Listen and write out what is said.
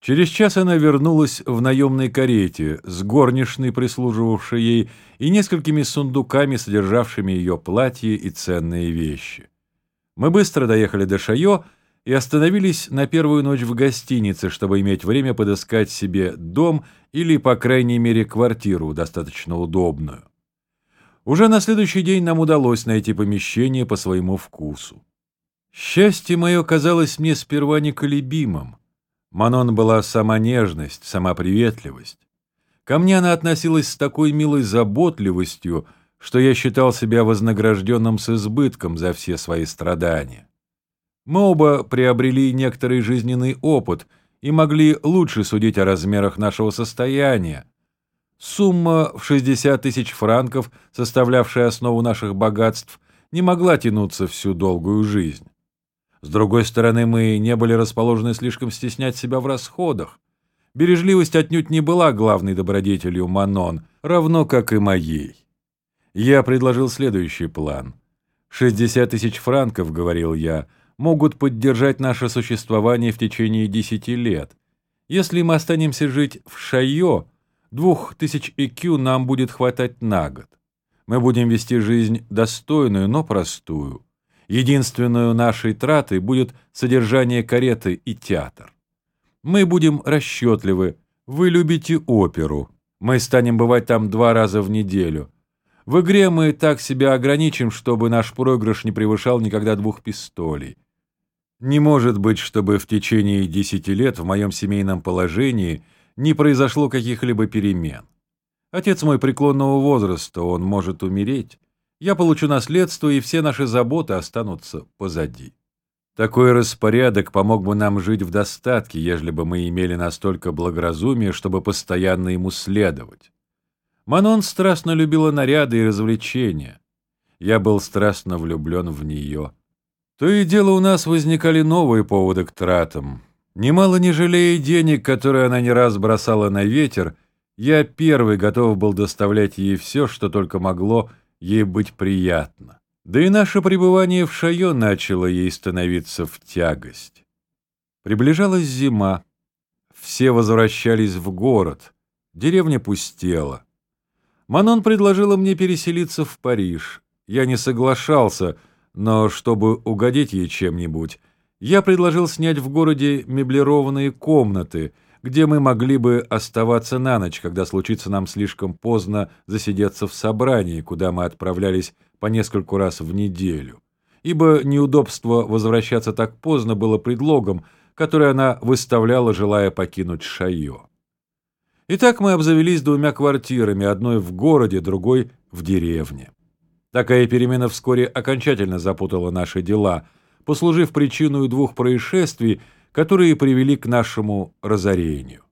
Через час она вернулась в наемной карете с горничной, прислуживавшей ей, и несколькими сундуками, содержавшими ее платье и ценные вещи. Мы быстро доехали до Шайо и остановились на первую ночь в гостинице, чтобы иметь время подыскать себе дом или, по крайней мере, квартиру, достаточно удобную. Уже на следующий день нам удалось найти помещение по своему вкусу. Счастье мое казалось мне сперва неколебимым. Манон была сама нежность, сама приветливость. Ко мне она относилась с такой милой заботливостью, что я считал себя вознагражденным с избытком за все свои страдания. Мы оба приобрели некоторый жизненный опыт и могли лучше судить о размерах нашего состояния. Сумма в 60 тысяч франков, составлявшая основу наших богатств, не могла тянуться всю долгую жизнь. С другой стороны, мы не были расположены слишком стеснять себя в расходах. Бережливость отнюдь не была главной добродетелью Манон, равно как и моей. Я предложил следующий план. «60 тысяч франков, — говорил я, — могут поддержать наше существование в течение десяти лет. Если мы останемся жить в Шайо, двух тысяч ЭКЮ нам будет хватать на год. Мы будем вести жизнь достойную, но простую. Единственную нашей тратой будет содержание кареты и театр. Мы будем расчетливы. Вы любите оперу. Мы станем бывать там два раза в неделю. В игре мы так себя ограничим, чтобы наш проигрыш не превышал никогда двух пистолей. Не может быть, чтобы в течение десяти лет в моем семейном положении не произошло каких-либо перемен. Отец мой преклонного возраста, он может умереть. Я получу наследство, и все наши заботы останутся позади. Такой распорядок помог бы нам жить в достатке, ежели бы мы имели настолько благоразумия, чтобы постоянно ему следовать. Манон страстно любила наряды и развлечения. Я был страстно влюблен в нее. То и дело у нас возникали новые поводы к тратам. Немало не жалея денег, которые она не раз бросала на ветер, я первый готов был доставлять ей все, что только могло ей быть приятно. Да и наше пребывание в Шайо начало ей становиться в тягость. Приближалась зима. Все возвращались в город. Деревня пустела. Манон предложила мне переселиться в Париж. Я не соглашался, но чтобы угодить ей чем-нибудь, я предложил снять в городе меблированные комнаты — где мы могли бы оставаться на ночь, когда случится нам слишком поздно засидеться в собрании, куда мы отправлялись по нескольку раз в неделю. Ибо неудобство возвращаться так поздно было предлогом, который она выставляла, желая покинуть Шайо. Итак, мы обзавелись двумя квартирами, одной в городе, другой в деревне. Такая перемена вскоре окончательно запутала наши дела, послужив причиной двух происшествий, которые привели к нашему разорению.